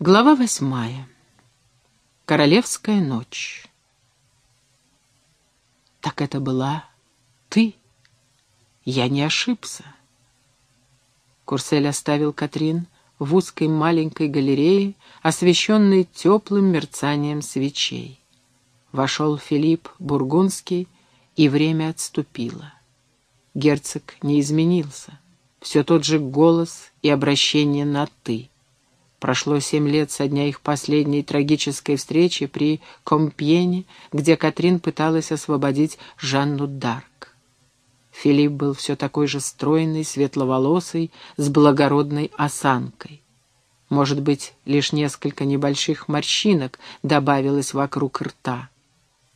Глава восьмая. Королевская ночь. Так это была ты. Я не ошибся. Курсель оставил Катрин в узкой маленькой галерее, освещенной теплым мерцанием свечей. Вошел Филипп Бургундский, и время отступило. Герцог не изменился. Все тот же голос и обращение на «ты». Прошло семь лет со дня их последней трагической встречи при Компьене, где Катрин пыталась освободить Жанну Дарк. Филипп был все такой же стройный, светловолосый, с благородной осанкой. Может быть, лишь несколько небольших морщинок добавилось вокруг рта.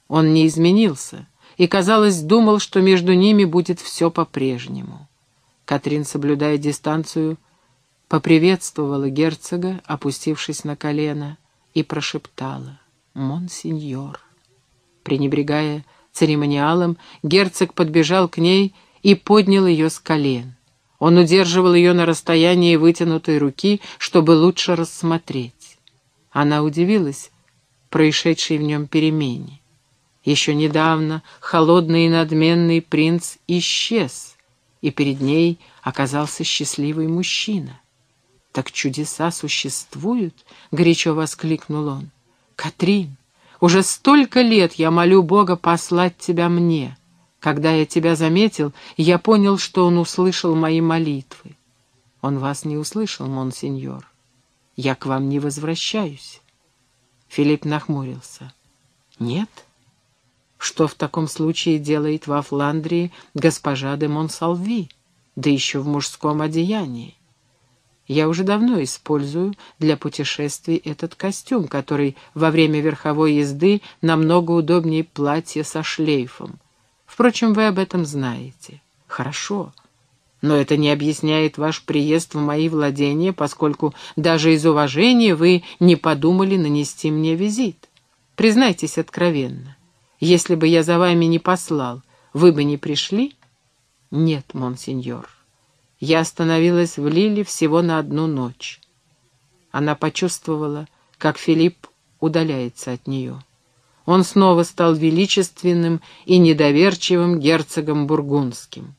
Он не изменился и, казалось, думал, что между ними будет все по-прежнему. Катрин, соблюдая дистанцию, поприветствовала герцога, опустившись на колено, и прошептала «Монсеньор». Пренебрегая церемониалом, герцог подбежал к ней и поднял ее с колен. Он удерживал ее на расстоянии вытянутой руки, чтобы лучше рассмотреть. Она удивилась происшедшей в нем перемене. Еще недавно холодный и надменный принц исчез, и перед ней оказался счастливый мужчина. «Так чудеса существуют?» — горячо воскликнул он. «Катрин, уже столько лет я молю Бога послать тебя мне. Когда я тебя заметил, я понял, что он услышал мои молитвы. Он вас не услышал, монсеньор. Я к вам не возвращаюсь». Филипп нахмурился. «Нет?» Что в таком случае делает во Фландрии госпожа де Монсалви, да еще в мужском одеянии? Я уже давно использую для путешествий этот костюм, который во время верховой езды намного удобнее платья со шлейфом. Впрочем, вы об этом знаете. Хорошо. Но это не объясняет ваш приезд в мои владения, поскольку даже из уважения вы не подумали нанести мне визит. Признайтесь откровенно. Если бы я за вами не послал, вы бы не пришли? Нет, монсеньор. Я остановилась в Лиле всего на одну ночь. Она почувствовала, как Филипп удаляется от нее. Он снова стал величественным и недоверчивым герцогом бургундским.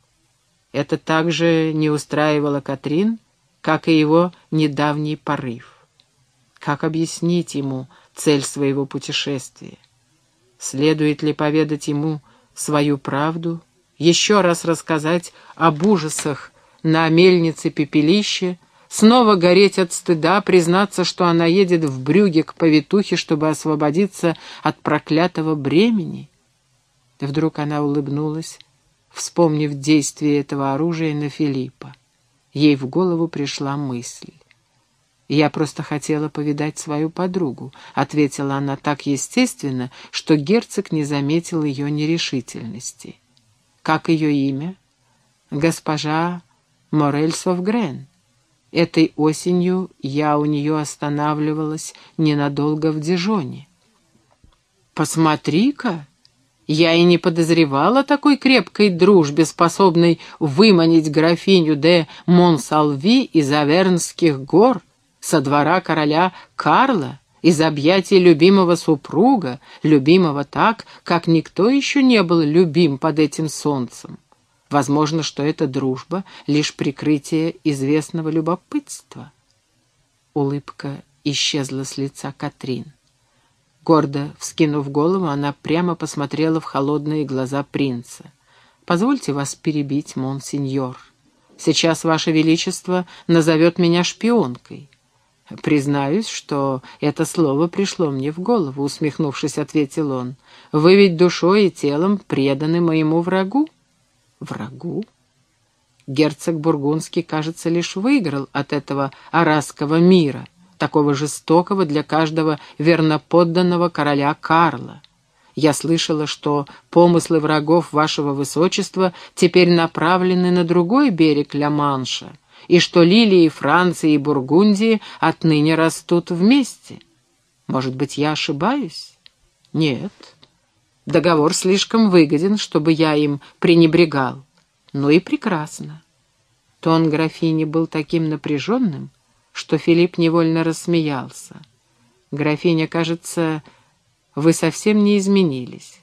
Это также не устраивало Катрин, как и его недавний порыв. Как объяснить ему цель своего путешествия? Следует ли поведать ему свою правду, еще раз рассказать об ужасах, на мельнице пепелище, снова гореть от стыда, признаться, что она едет в брюге к повитухе, чтобы освободиться от проклятого бремени. Вдруг она улыбнулась, вспомнив действие этого оружия на Филиппа. Ей в голову пришла мысль. «Я просто хотела повидать свою подругу», — ответила она так естественно, что герцог не заметил ее нерешительности. «Как ее имя?» «Госпожа Морель Совгрен. Этой осенью я у нее останавливалась ненадолго в Дижоне. «Посмотри-ка!» Я и не подозревала такой крепкой дружбе, способной выманить графиню де Монсалви из Авернских гор, со двора короля Карла, из объятий любимого супруга, любимого так, как никто еще не был любим под этим солнцем. Возможно, что эта дружба — лишь прикрытие известного любопытства. Улыбка исчезла с лица Катрин. Гордо вскинув голову, она прямо посмотрела в холодные глаза принца. «Позвольте вас перебить, монсеньор. Сейчас, ваше величество, назовет меня шпионкой». «Признаюсь, что это слово пришло мне в голову», — усмехнувшись, ответил он. «Вы ведь душой и телом преданы моему врагу». Врагу? Герцог Бургундский, кажется, лишь выиграл от этого арасского мира, такого жестокого для каждого верноподданного короля Карла. Я слышала, что помыслы врагов вашего высочества теперь направлены на другой берег Ла-Манша, и что лилии Франции и Бургундии отныне растут вместе. Может быть, я ошибаюсь? Нет. Договор слишком выгоден, чтобы я им пренебрегал. Ну и прекрасно. Тон графини был таким напряженным, что Филипп невольно рассмеялся. «Графиня, кажется, вы совсем не изменились.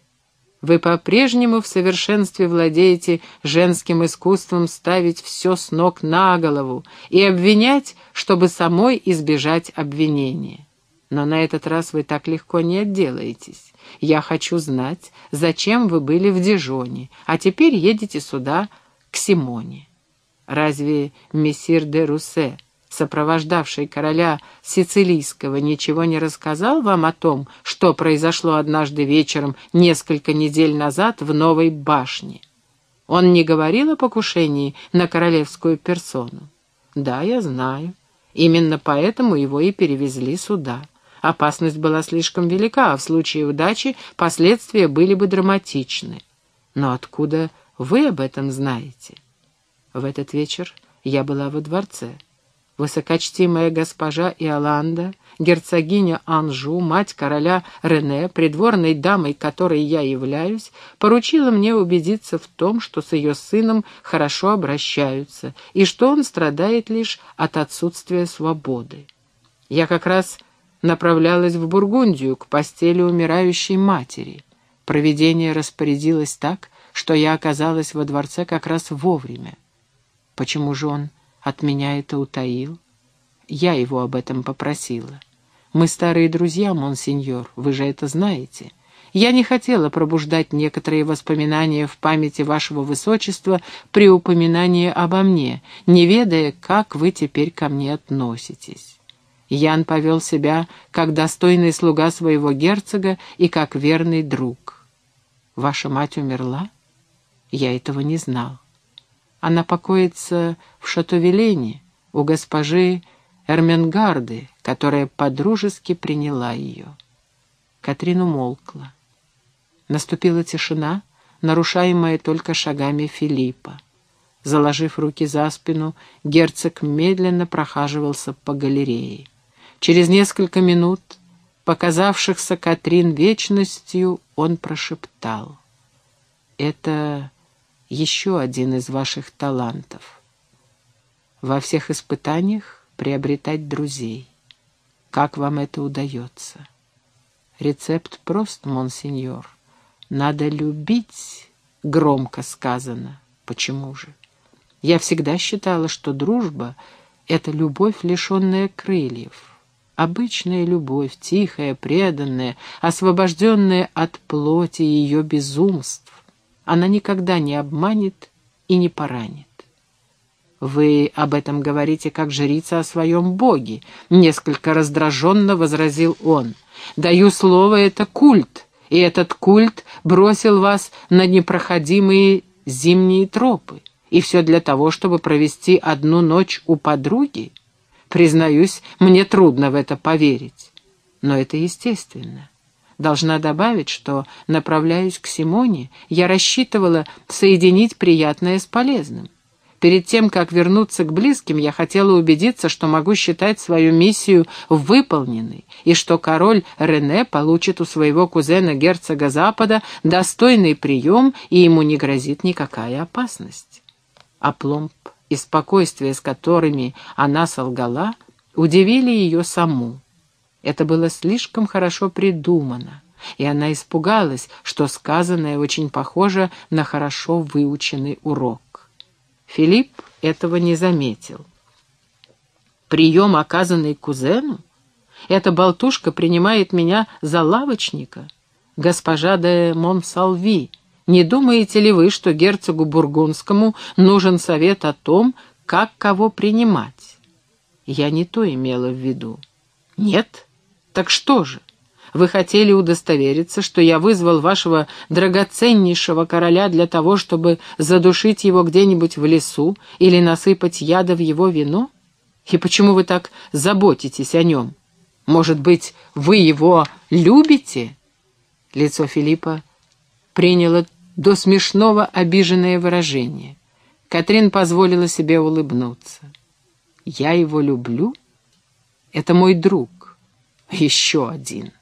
Вы по-прежнему в совершенстве владеете женским искусством ставить все с ног на голову и обвинять, чтобы самой избежать обвинения. Но на этот раз вы так легко не отделаетесь. Я хочу знать, зачем вы были в Дижоне, а теперь едете сюда, к Симоне. Разве мессир де Руссе сопровождавший короля Сицилийского, ничего не рассказал вам о том, что произошло однажды вечером несколько недель назад в Новой башне? Он не говорил о покушении на королевскую персону? Да, я знаю. Именно поэтому его и перевезли сюда. Опасность была слишком велика, а в случае удачи последствия были бы драматичны. Но откуда вы об этом знаете? В этот вечер я была во дворце. Высокочтимая госпожа Иоланда, герцогиня Анжу, мать короля Рене, придворной дамой которой я являюсь, поручила мне убедиться в том, что с ее сыном хорошо обращаются и что он страдает лишь от отсутствия свободы. Я как раз направлялась в Бургундию к постели умирающей матери. Провидение распорядилось так, что я оказалась во дворце как раз вовремя. Почему же он от меня это утаил. Я его об этом попросила. Мы старые друзья, монсеньор, вы же это знаете. Я не хотела пробуждать некоторые воспоминания в памяти вашего высочества при упоминании обо мне, не ведая, как вы теперь ко мне относитесь. Ян повел себя как достойный слуга своего герцога и как верный друг. Ваша мать умерла? Я этого не знал. Она покоится в Шатовелене у госпожи Эрменгарды, которая подружески приняла ее. Катрин умолкла. Наступила тишина, нарушаемая только шагами Филиппа. Заложив руки за спину, герцог медленно прохаживался по галерее. Через несколько минут, показавшихся Катрин вечностью, он прошептал. «Это еще один из ваших талантов. Во всех испытаниях приобретать друзей. Как вам это удается? Рецепт прост, монсеньор. Надо любить, громко сказано. Почему же? Я всегда считала, что дружба — это любовь, лишенная крыльев. Обычная любовь, тихая, преданная, освобожденная от плоти ее безумств она никогда не обманет и не поранит. «Вы об этом говорите как жрица о своем боге», — несколько раздраженно возразил он. «Даю слово, это культ, и этот культ бросил вас на непроходимые зимние тропы. И все для того, чтобы провести одну ночь у подруги? Признаюсь, мне трудно в это поверить. Но это естественно. Должна добавить, что, направляясь к Симоне, я рассчитывала соединить приятное с полезным. Перед тем, как вернуться к близким, я хотела убедиться, что могу считать свою миссию выполненной, и что король Рене получит у своего кузена герцога Запада достойный прием, и ему не грозит никакая опасность. Опломб и спокойствие, с которыми она солгала, удивили ее саму. Это было слишком хорошо придумано, и она испугалась, что сказанное очень похоже на хорошо выученный урок. Филипп этого не заметил. Прием, оказанный кузену? Эта болтушка принимает меня за лавочника. Госпожа де Монсалви, не думаете ли вы, что герцогу Бургундскому нужен совет о том, как кого принимать? Я не то имела в виду. Нет, так что же? Вы хотели удостовериться, что я вызвал вашего драгоценнейшего короля для того, чтобы задушить его где-нибудь в лесу или насыпать яда в его вино? И почему вы так заботитесь о нем? Может быть, вы его любите?» Лицо Филиппа приняло до смешного обиженное выражение. Катрин позволила себе улыбнуться. «Я его люблю? Это мой друг. Еще один.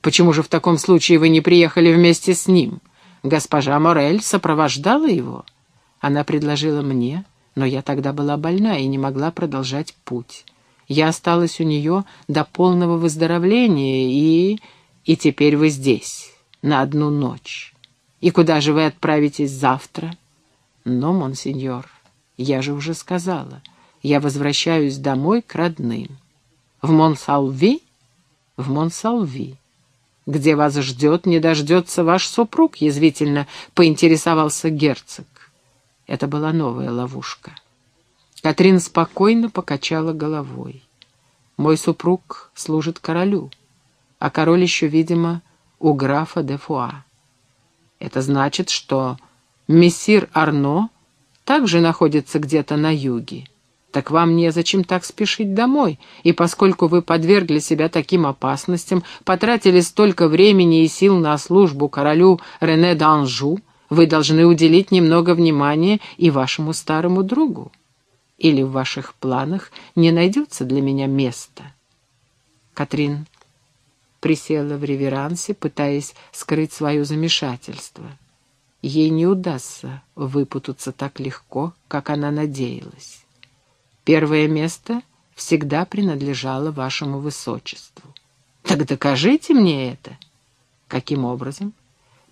Почему же в таком случае вы не приехали вместе с ним? Госпожа Морель сопровождала его? Она предложила мне, но я тогда была больна и не могла продолжать путь. Я осталась у нее до полного выздоровления, и... И теперь вы здесь, на одну ночь. И куда же вы отправитесь завтра? Но, монсеньор, я же уже сказала, я возвращаюсь домой к родным. В Монсалви? В Монсалви. Где вас ждет, не дождется ваш супруг, язвительно поинтересовался герцог. Это была новая ловушка. Катрин спокойно покачала головой. Мой супруг служит королю, а король еще, видимо, у графа де Фуа. Это значит, что мессир Арно также находится где-то на юге. Так вам незачем так спешить домой, и поскольку вы подвергли себя таким опасностям, потратили столько времени и сил на службу королю Рене d'Анжу, вы должны уделить немного внимания и вашему старому другу. Или в ваших планах не найдется для меня места? Катрин присела в реверансе, пытаясь скрыть свое замешательство. Ей не удастся выпутаться так легко, как она надеялась. Первое место всегда принадлежало вашему высочеству. Так докажите мне это. Каким образом?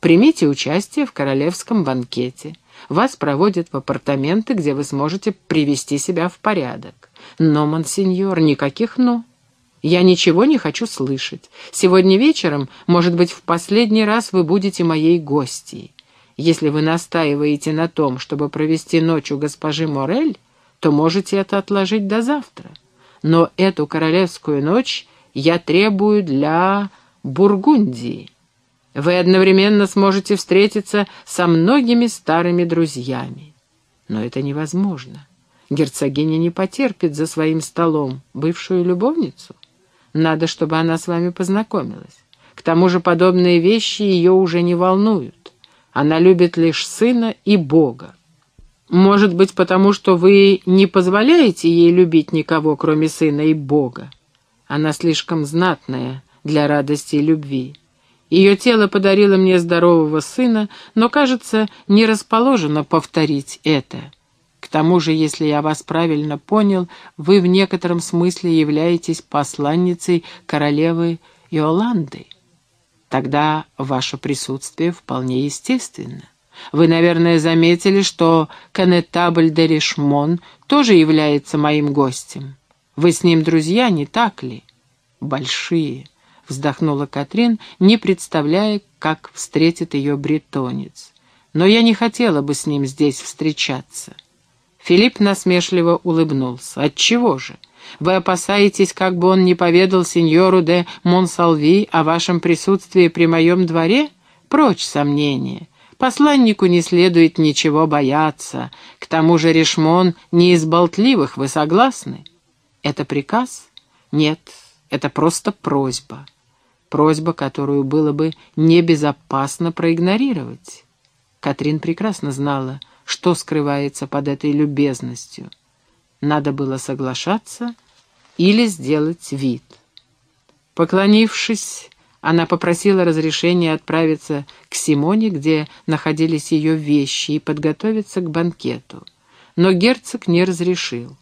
Примите участие в королевском банкете. Вас проводят в апартаменты, где вы сможете привести себя в порядок. Но, монсеньор, никаких «но». Я ничего не хочу слышать. Сегодня вечером, может быть, в последний раз вы будете моей гостьей. Если вы настаиваете на том, чтобы провести ночь у госпожи Морель, то можете это отложить до завтра. Но эту королевскую ночь я требую для Бургундии. Вы одновременно сможете встретиться со многими старыми друзьями. Но это невозможно. Герцогиня не потерпит за своим столом бывшую любовницу. Надо, чтобы она с вами познакомилась. К тому же подобные вещи ее уже не волнуют. Она любит лишь сына и Бога. Может быть, потому что вы не позволяете ей любить никого, кроме сына и Бога. Она слишком знатная для радости и любви. Ее тело подарило мне здорового сына, но, кажется, не расположено повторить это. К тому же, если я вас правильно понял, вы в некотором смысле являетесь посланницей королевы Иоланды. Тогда ваше присутствие вполне естественно. Вы, наверное, заметили, что конетабль де Ришмон тоже является моим гостем. Вы с ним друзья, не так ли? Большие. — вздохнула Катрин, не представляя, как встретит ее бретонец. «Но я не хотела бы с ним здесь встречаться». Филипп насмешливо улыбнулся. «Отчего же? Вы опасаетесь, как бы он не поведал сеньору де Монсалви о вашем присутствии при моем дворе? Прочь сомнения. Посланнику не следует ничего бояться. К тому же Ришмон не из болтливых, вы согласны? Это приказ? Нет, это просто просьба просьба, которую было бы небезопасно проигнорировать. Катрин прекрасно знала, что скрывается под этой любезностью. Надо было соглашаться или сделать вид. Поклонившись, она попросила разрешения отправиться к Симоне, где находились ее вещи, и подготовиться к банкету. Но герцог не разрешил.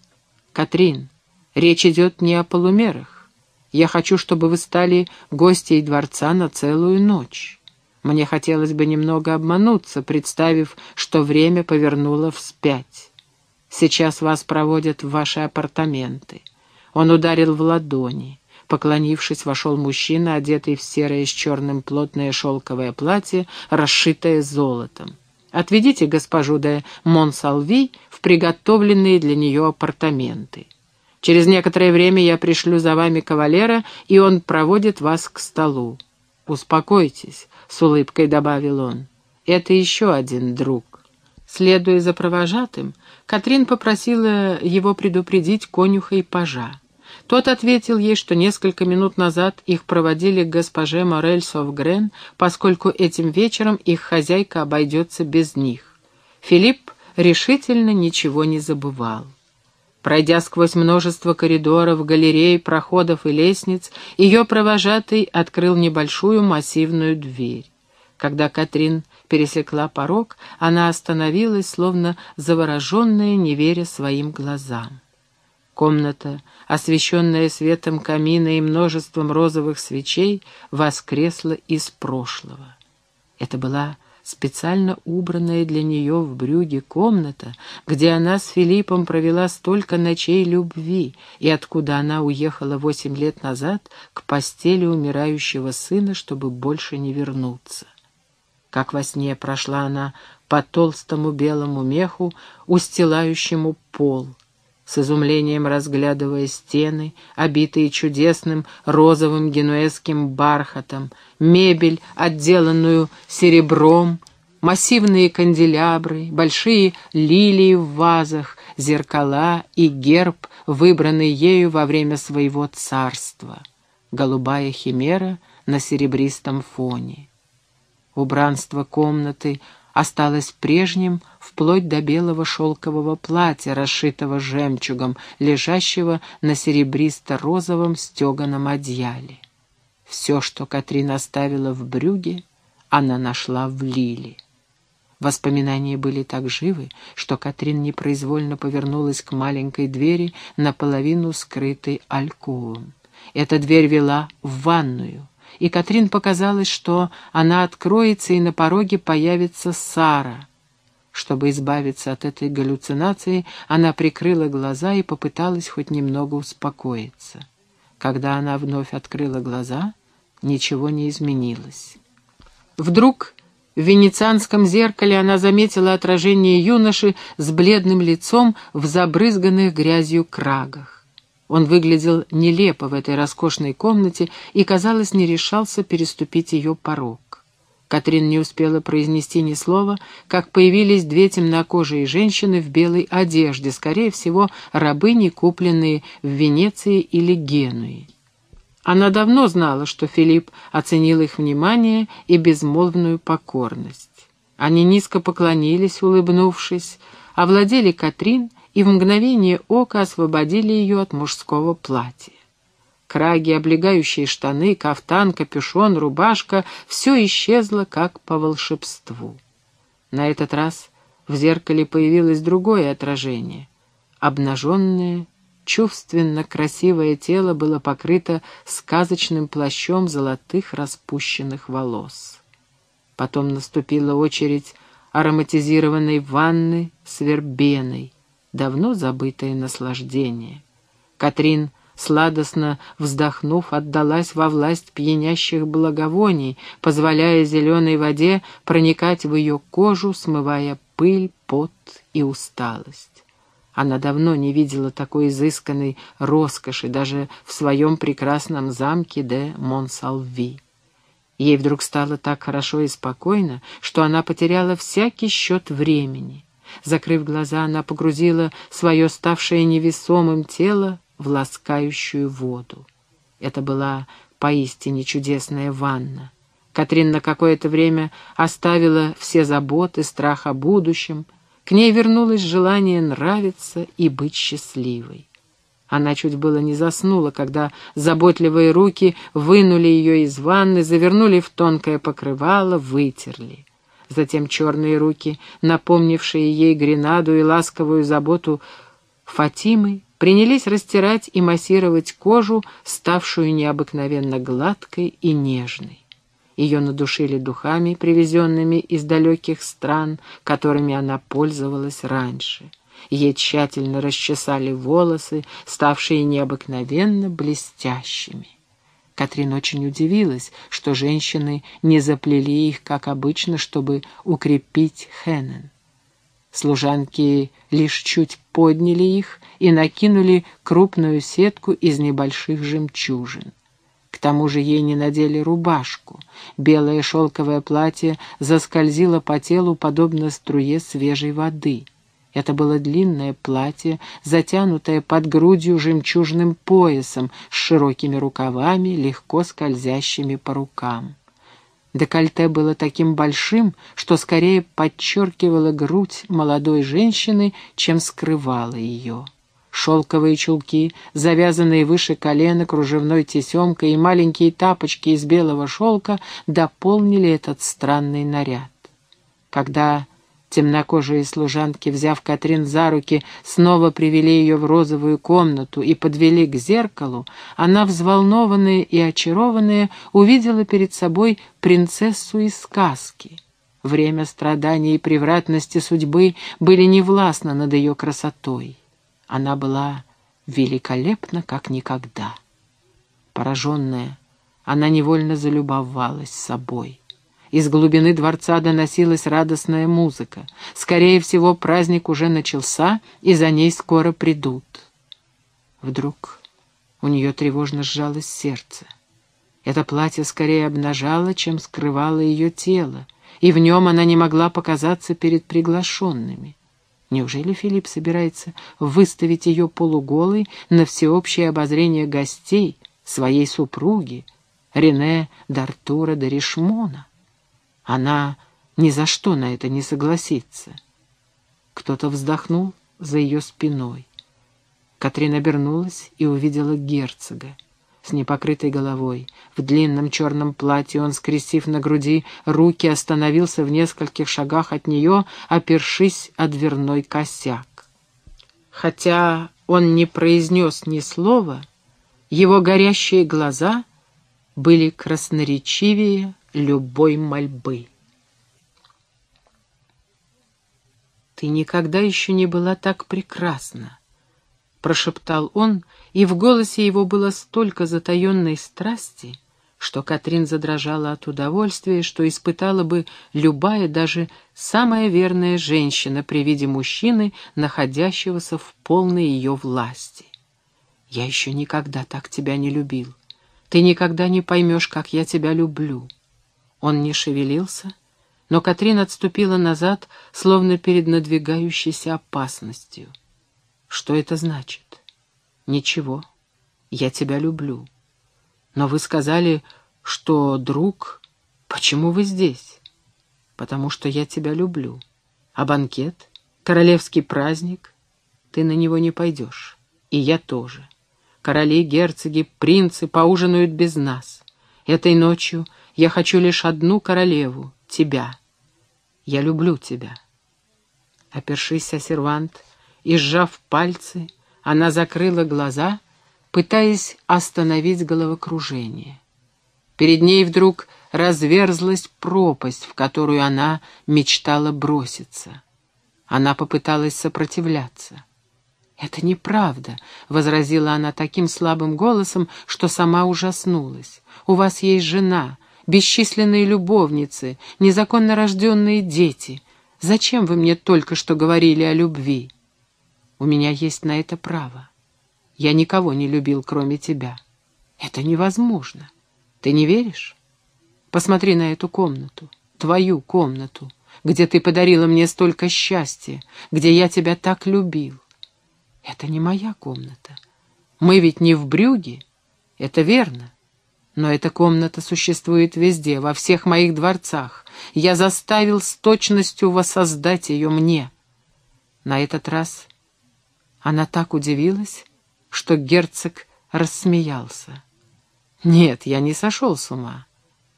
«Катрин, речь идет не о полумерах. Я хочу, чтобы вы стали гостьей дворца на целую ночь. Мне хотелось бы немного обмануться, представив, что время повернуло вспять. Сейчас вас проводят в ваши апартаменты. Он ударил в ладони. Поклонившись, вошел мужчина, одетый в серое с черным плотное шелковое платье, расшитое золотом. «Отведите госпожу де Монсалви в приготовленные для нее апартаменты. Через некоторое время я пришлю за вами кавалера, и он проводит вас к столу. Успокойтесь, — с улыбкой добавил он. Это еще один друг. Следуя за провожатым, Катрин попросила его предупредить конюха и пажа. Тот ответил ей, что несколько минут назад их проводили к госпоже Морель Совгрен, поскольку этим вечером их хозяйка обойдется без них. Филипп решительно ничего не забывал. Пройдя сквозь множество коридоров, галерей, проходов и лестниц, ее провожатый открыл небольшую массивную дверь. Когда Катрин пересекла порог, она остановилась, словно завороженная, не веря своим глазам. Комната, освещенная светом камина и множеством розовых свечей, воскресла из прошлого. Это была специально убранная для нее в брюге комната, где она с Филиппом провела столько ночей любви и откуда она уехала восемь лет назад к постели умирающего сына, чтобы больше не вернуться. Как во сне прошла она по толстому белому меху, устилающему пол — с изумлением разглядывая стены, обитые чудесным розовым генуэзским бархатом, мебель, отделанную серебром, массивные канделябры, большие лилии в вазах, зеркала и герб, выбранный ею во время своего царства, голубая химера на серебристом фоне. Убранство комнаты — осталось прежним вплоть до белого шелкового платья, расшитого жемчугом, лежащего на серебристо-розовом стеганом одеяле. Все, что Катрин оставила в брюге, она нашла в Лиле. Воспоминания были так живы, что Катрин непроизвольно повернулась к маленькой двери, наполовину скрытой альковом. Эта дверь вела в ванную и Катрин показалось, что она откроется, и на пороге появится Сара. Чтобы избавиться от этой галлюцинации, она прикрыла глаза и попыталась хоть немного успокоиться. Когда она вновь открыла глаза, ничего не изменилось. Вдруг в венецианском зеркале она заметила отражение юноши с бледным лицом в забрызганных грязью крагах. Он выглядел нелепо в этой роскошной комнате и, казалось, не решался переступить ее порог. Катрин не успела произнести ни слова, как появились две темнокожие женщины в белой одежде, скорее всего, рабыни, купленные в Венеции или Генуе. Она давно знала, что Филипп оценил их внимание и безмолвную покорность. Они низко поклонились, улыбнувшись, овладели Катрин — и в мгновение ока освободили ее от мужского платья. Краги, облегающие штаны, кафтан, капюшон, рубашка — все исчезло, как по волшебству. На этот раз в зеркале появилось другое отражение. Обнаженное, чувственно красивое тело было покрыто сказочным плащом золотых распущенных волос. Потом наступила очередь ароматизированной ванны с вербеной, давно забытое наслаждение. Катрин, сладостно вздохнув, отдалась во власть пьянящих благовоний, позволяя зеленой воде проникать в ее кожу, смывая пыль, пот и усталость. Она давно не видела такой изысканной роскоши даже в своем прекрасном замке де Монсалви. Ей вдруг стало так хорошо и спокойно, что она потеряла всякий счет времени — Закрыв глаза, она погрузила свое ставшее невесомым тело в ласкающую воду. Это была поистине чудесная ванна. Катрин на какое-то время оставила все заботы, страх о будущем. К ней вернулось желание нравиться и быть счастливой. Она чуть было не заснула, когда заботливые руки вынули ее из ванны, завернули в тонкое покрывало, вытерли. Затем черные руки, напомнившие ей гренаду и ласковую заботу Фатимы, принялись растирать и массировать кожу, ставшую необыкновенно гладкой и нежной. Ее надушили духами, привезенными из далеких стран, которыми она пользовалась раньше. Ей тщательно расчесали волосы, ставшие необыкновенно блестящими. Катрин очень удивилась, что женщины не заплели их, как обычно, чтобы укрепить Хеннен. Служанки лишь чуть подняли их и накинули крупную сетку из небольших жемчужин. К тому же ей не надели рубашку. Белое шелковое платье заскользило по телу, подобно струе свежей воды. Это было длинное платье, затянутое под грудью жемчужным поясом с широкими рукавами, легко скользящими по рукам. Декольте было таким большим, что скорее подчеркивало грудь молодой женщины, чем скрывало ее. Шелковые чулки, завязанные выше колена кружевной тесемкой и маленькие тапочки из белого шелка дополнили этот странный наряд. Когда Темнокожие служанки, взяв Катрин за руки, снова привели ее в розовую комнату и подвели к зеркалу. Она, взволнованная и очарованная, увидела перед собой принцессу из сказки. Время страданий и превратности судьбы были невластны над ее красотой. Она была великолепна, как никогда. Пораженная, она невольно залюбовалась собой. Из глубины дворца доносилась радостная музыка. Скорее всего, праздник уже начался, и за ней скоро придут. Вдруг у нее тревожно сжалось сердце. Это платье скорее обнажало, чем скрывало ее тело, и в нем она не могла показаться перед приглашенными. Неужели Филипп собирается выставить ее полуголой на всеобщее обозрение гостей, своей супруги, Рене Д'Артура де Ришмона? Она ни за что на это не согласится. Кто-то вздохнул за ее спиной. Катрин обернулась и увидела герцога с непокрытой головой. В длинном черном платье он, скрестив на груди, руки остановился в нескольких шагах от нее, опершись о дверной косяк. Хотя он не произнес ни слова, его горящие глаза были красноречивее любой мольбы. «Ты никогда еще не была так прекрасна», — прошептал он, и в голосе его было столько затаенной страсти, что Катрин задрожала от удовольствия, что испытала бы любая, даже самая верная женщина при виде мужчины, находящегося в полной ее власти. «Я еще никогда так тебя не любил. Ты никогда не поймешь, как я тебя люблю». Он не шевелился, но Катрин отступила назад, словно перед надвигающейся опасностью. «Что это значит?» «Ничего. Я тебя люблю. Но вы сказали, что друг... Почему вы здесь?» «Потому что я тебя люблю. А банкет? Королевский праздник? Ты на него не пойдешь. И я тоже. Короли, герцоги, принцы поужинают без нас. Этой ночью я хочу лишь одну королеву — тебя. Я люблю тебя». Опершись о сервант и сжав пальцы, она закрыла глаза, пытаясь остановить головокружение. Перед ней вдруг разверзлась пропасть, в которую она мечтала броситься. Она попыталась сопротивляться. «Это неправда», — возразила она таким слабым голосом, что сама ужаснулась. «У вас есть жена, бесчисленные любовницы, незаконно рожденные дети. Зачем вы мне только что говорили о любви? У меня есть на это право. Я никого не любил, кроме тебя. Это невозможно. Ты не веришь? Посмотри на эту комнату, твою комнату, где ты подарила мне столько счастья, где я тебя так любил. Это не моя комната. Мы ведь не в Брюге. Это верно. Но эта комната существует везде, во всех моих дворцах. Я заставил с точностью воссоздать ее мне. На этот раз она так удивилась, что герцог рассмеялся. «Нет, я не сошел с ума.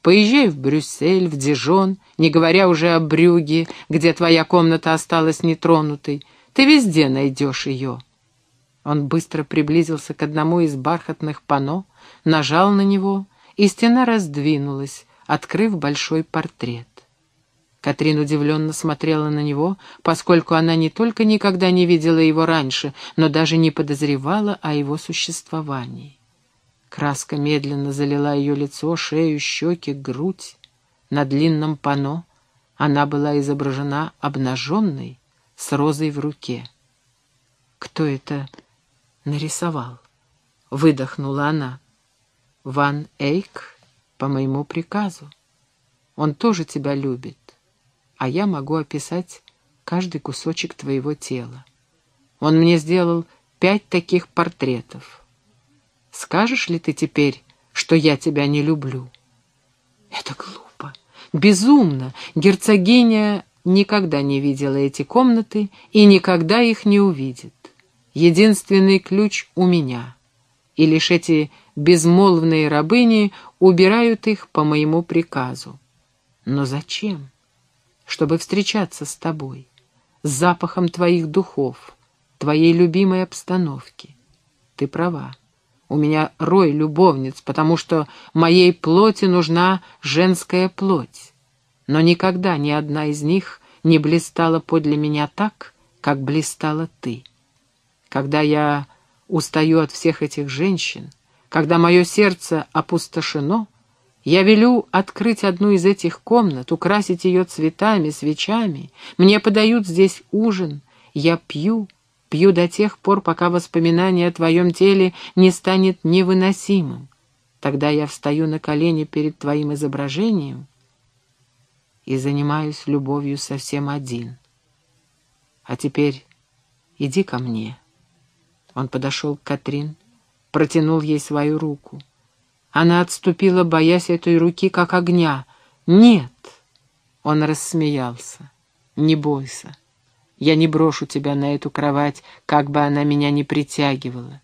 Поезжай в Брюссель, в Дижон, не говоря уже о Брюге, где твоя комната осталась нетронутой. Ты везде найдешь ее». Он быстро приблизился к одному из бархатных панно, нажал на него, и стена раздвинулась, открыв большой портрет. Катрин удивленно смотрела на него, поскольку она не только никогда не видела его раньше, но даже не подозревала о его существовании. Краска медленно залила ее лицо, шею, щеки, грудь. На длинном пано она была изображена обнаженной, с розой в руке. Кто это нарисовал. Выдохнула она. Ван Эйк по моему приказу. Он тоже тебя любит, а я могу описать каждый кусочек твоего тела. Он мне сделал пять таких портретов. Скажешь ли ты теперь, что я тебя не люблю? Это глупо, безумно. Герцогиня никогда не видела эти комнаты и никогда их не увидит. Единственный ключ у меня, и лишь эти безмолвные рабыни убирают их по моему приказу. Но зачем? чтобы встречаться с тобой, с запахом твоих духов, твоей любимой обстановки. Ты права. У меня рой любовниц, потому что моей плоти нужна женская плоть. Но никогда ни одна из них не блистала подле меня так, как блистала ты. Когда я устаю от всех этих женщин, когда мое сердце опустошено, я велю открыть одну из этих комнат, украсить ее цветами, свечами. Мне подают здесь ужин. Я пью, пью до тех пор, пока воспоминание о твоем теле не станет невыносимым. Тогда я встаю на колени перед твоим изображением и занимаюсь любовью совсем один. А теперь иди ко мне. Он подошел к Катрин, протянул ей свою руку. Она отступила, боясь этой руки, как огня. «Нет!» Он рассмеялся. «Не бойся. Я не брошу тебя на эту кровать, как бы она меня ни притягивала.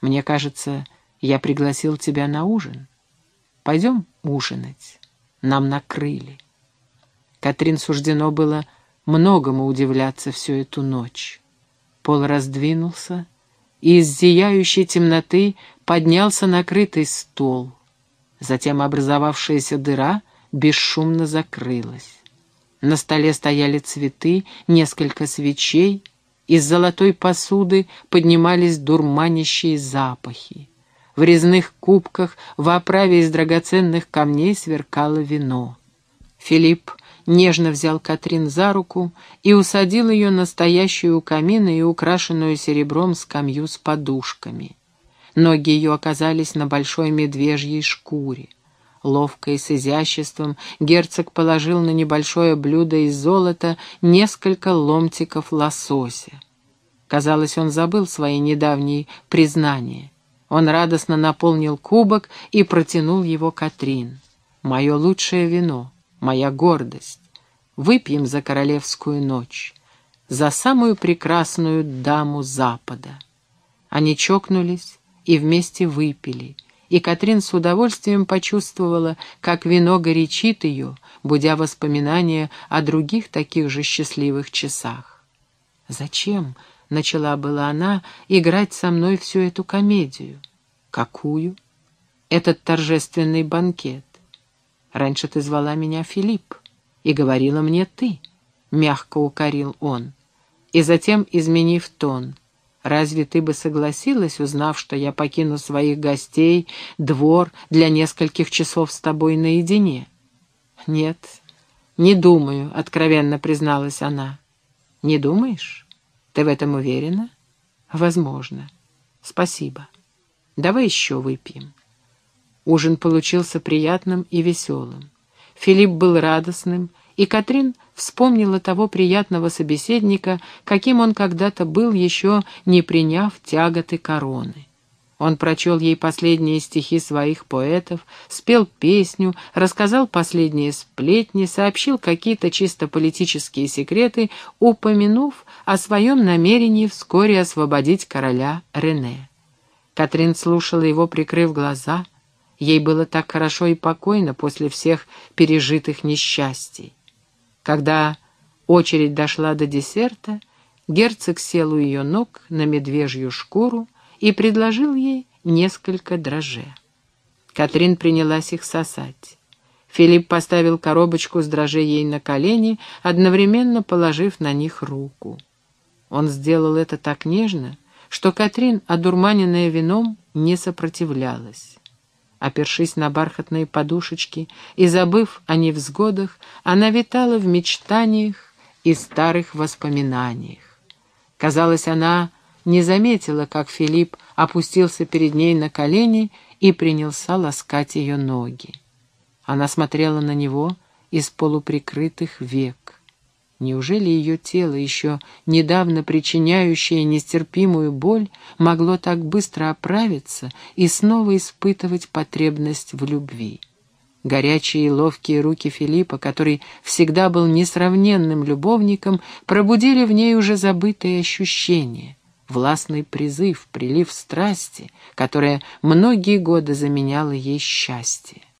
Мне кажется, я пригласил тебя на ужин. Пойдем ужинать. Нам накрыли». Катрин суждено было многому удивляться всю эту ночь. Пол раздвинулся, и из зияющей темноты поднялся накрытый стол. Затем образовавшаяся дыра бесшумно закрылась. На столе стояли цветы, несколько свечей, из золотой посуды поднимались дурманящие запахи. В резных кубках в оправе из драгоценных камней сверкало вино. Филипп нежно взял Катрин за руку и усадил ее на стоящую у камина и украшенную серебром скамью с подушками. Ноги ее оказались на большой медвежьей шкуре. Ловко и с изяществом герцог положил на небольшое блюдо из золота несколько ломтиков лосося. Казалось, он забыл свои недавние признания. Он радостно наполнил кубок и протянул его Катрин. «Мое лучшее вино» моя гордость. Выпьем за королевскую ночь, за самую прекрасную даму Запада. Они чокнулись и вместе выпили, и Катрин с удовольствием почувствовала, как вино горячит ее, будя воспоминания о других таких же счастливых часах. «Зачем?» — начала была она играть со мной всю эту комедию. «Какую?» «Этот торжественный банкет. Раньше ты звала меня Филипп и говорила мне «ты», — мягко укорил он. И затем, изменив тон, разве ты бы согласилась, узнав, что я покину своих гостей, двор для нескольких часов с тобой наедине? Нет, не думаю, — откровенно призналась она. Не думаешь? Ты в этом уверена? Возможно. Спасибо. Давай еще выпьем. Ужин получился приятным и веселым. Филипп был радостным, и Катрин вспомнила того приятного собеседника, каким он когда-то был, еще не приняв тяготы короны. Он прочел ей последние стихи своих поэтов, спел песню, рассказал последние сплетни, сообщил какие-то чисто политические секреты, упомянув о своем намерении вскоре освободить короля Рене. Катрин слушала его, прикрыв глаза — Ей было так хорошо и покойно после всех пережитых несчастий. Когда очередь дошла до десерта, герцог сел у ее ног на медвежью шкуру и предложил ей несколько дрожжей. Катрин принялась их сосать. Филипп поставил коробочку с дрожжей ей на колени, одновременно положив на них руку. Он сделал это так нежно, что Катрин, одурманенная вином, не сопротивлялась. Опершись на бархатные подушечки и забыв о невзгодах, она витала в мечтаниях и старых воспоминаниях. Казалось, она не заметила, как Филипп опустился перед ней на колени и принялся ласкать ее ноги. Она смотрела на него из полуприкрытых век. Неужели ее тело, еще недавно причиняющее нестерпимую боль, могло так быстро оправиться и снова испытывать потребность в любви? Горячие и ловкие руки Филиппа, который всегда был несравненным любовником, пробудили в ней уже забытые ощущения, властный призыв, прилив страсти, которая многие годы заменяла ей счастье.